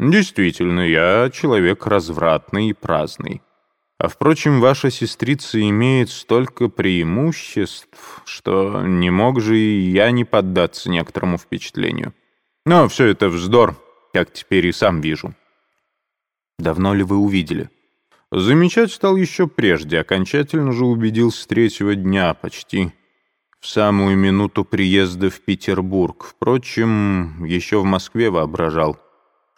Действительно, я человек развратный и праздный. А впрочем, ваша сестрица имеет столько преимуществ, что не мог же и я не поддаться некоторому впечатлению. Но все это вздор, как теперь и сам вижу. Давно ли вы увидели? Замечать стал еще прежде, окончательно же убедился третьего дня, почти в самую минуту приезда в Петербург. Впрочем, еще в Москве воображал —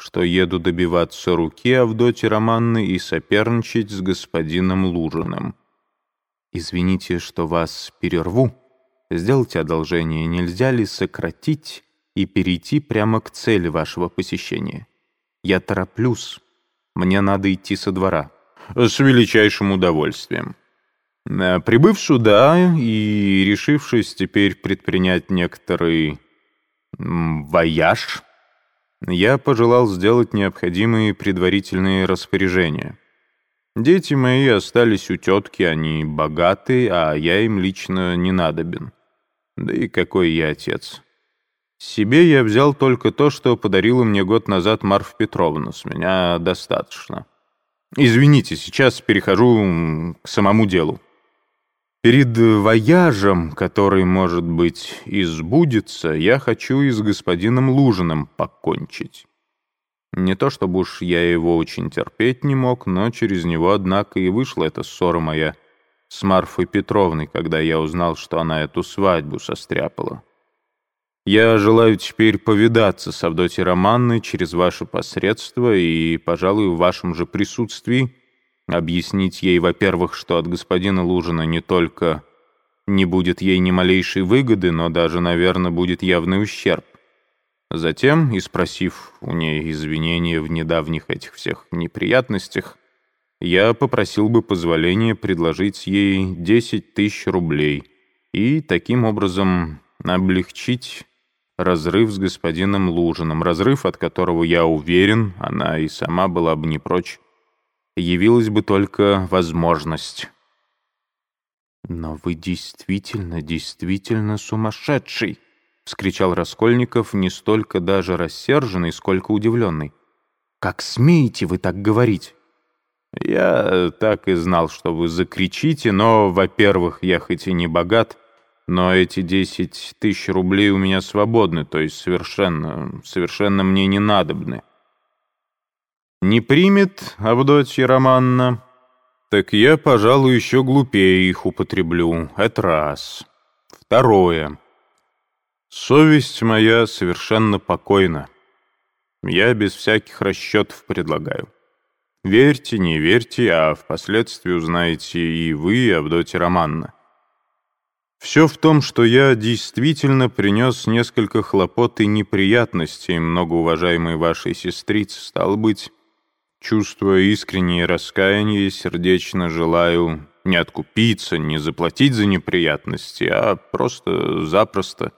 что еду добиваться руки Авдоти Романны и соперничать с господином Лужиным. «Извините, что вас перерву. Сделайте одолжение, нельзя ли сократить и перейти прямо к цели вашего посещения? Я тороплюсь. Мне надо идти со двора». «С величайшим удовольствием». Прибыв сюда и решившись теперь предпринять некоторый вояж, я пожелал сделать необходимые предварительные распоряжения. Дети мои остались у тетки, они богаты, а я им лично не надобен. Да и какой я отец. Себе я взял только то, что подарила мне год назад Марфа Петровна. С меня достаточно. Извините, сейчас перехожу к самому делу. Перед вояжем, который, может быть, избудется, я хочу и с господином Лужиным покончить. Не то чтобы уж я его очень терпеть не мог, но через него, однако, и вышла эта ссора моя с Марфой Петровной, когда я узнал, что она эту свадьбу состряпала. Я желаю теперь повидаться с Авдотьей Романной через ваше посредство и, пожалуй, в вашем же присутствии Объяснить ей, во-первых, что от господина Лужина не только не будет ей ни малейшей выгоды, но даже, наверное, будет явный ущерб. Затем, и спросив у ней извинения в недавних этих всех неприятностях, я попросил бы позволения предложить ей 10 тысяч рублей и таким образом облегчить разрыв с господином Лужиным, разрыв, от которого, я уверен, она и сама была бы не прочь явилась бы только возможность. «Но вы действительно, действительно сумасшедший!» — вскричал Раскольников, не столько даже рассерженный, сколько удивленный. «Как смеете вы так говорить?» «Я так и знал, что вы закричите, но, во-первых, я хоть и не богат, но эти десять тысяч рублей у меня свободны, то есть совершенно, совершенно мне не надобны. Не примет Авдотья Романна, так я, пожалуй, еще глупее их употреблю. Это раз. Второе. Совесть моя совершенно покойна. Я без всяких расчетов предлагаю. Верьте, не верьте, а впоследствии узнаете и вы, и Авдотья Романна. Все в том, что я действительно принес несколько хлопот и неприятностей многоуважаемой вашей сестрице, стал быть, Чувствуя искреннее раскаяние, сердечно желаю не откупиться, не заплатить за неприятности, а просто-запросто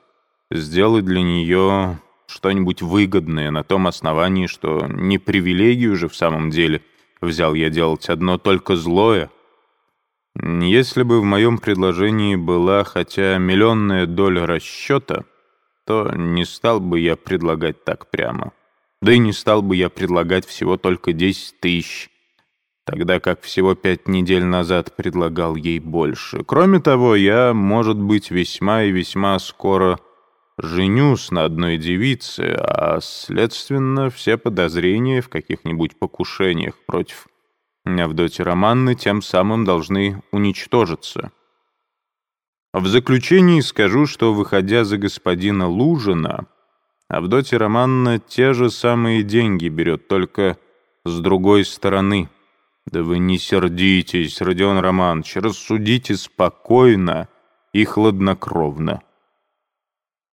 сделать для нее что-нибудь выгодное на том основании, что не привилегию же в самом деле взял я делать одно только злое. Если бы в моем предложении была хотя миллионная доля расчета, то не стал бы я предлагать так прямо. Да и не стал бы я предлагать всего только 10 тысяч, тогда как всего пять недель назад предлагал ей больше. Кроме того, я, может быть, весьма и весьма скоро женюсь на одной девице, а, следственно, все подозрения в каких-нибудь покушениях против Авдоти Романны тем самым должны уничтожиться. В заключении скажу, что, выходя за господина Лужина, Авдотья Романна те же самые деньги берет, только с другой стороны. Да вы не сердитесь, Родион Романович, рассудите спокойно и хладнокровно.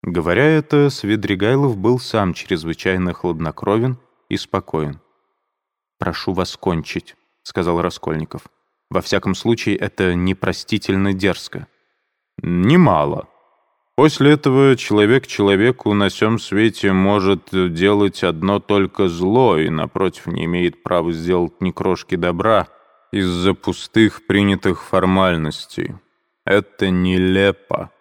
Говоря это, Свидригайлов был сам чрезвычайно хладнокровен и спокоен. «Прошу вас кончить», — сказал Раскольников. «Во всяком случае, это непростительно дерзко». «Немало», После этого человек человеку на всем свете может делать одно только зло и, напротив, не имеет права сделать ни крошки добра из-за пустых принятых формальностей. Это нелепо.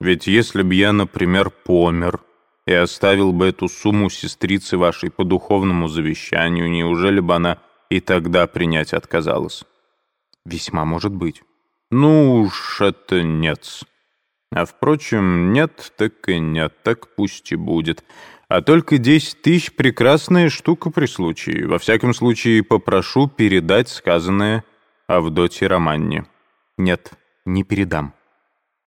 Ведь если б я, например, помер, и оставил бы эту сумму сестрице вашей по духовному завещанию, неужели бы она и тогда принять отказалась? Весьма может быть. Ну уж это нет. А впрочем, нет, так и нет, так пусть и будет. А только десять тысяч — прекрасная штука при случае. Во всяком случае, попрошу передать сказанное Авдотье Романне. Нет, не передам.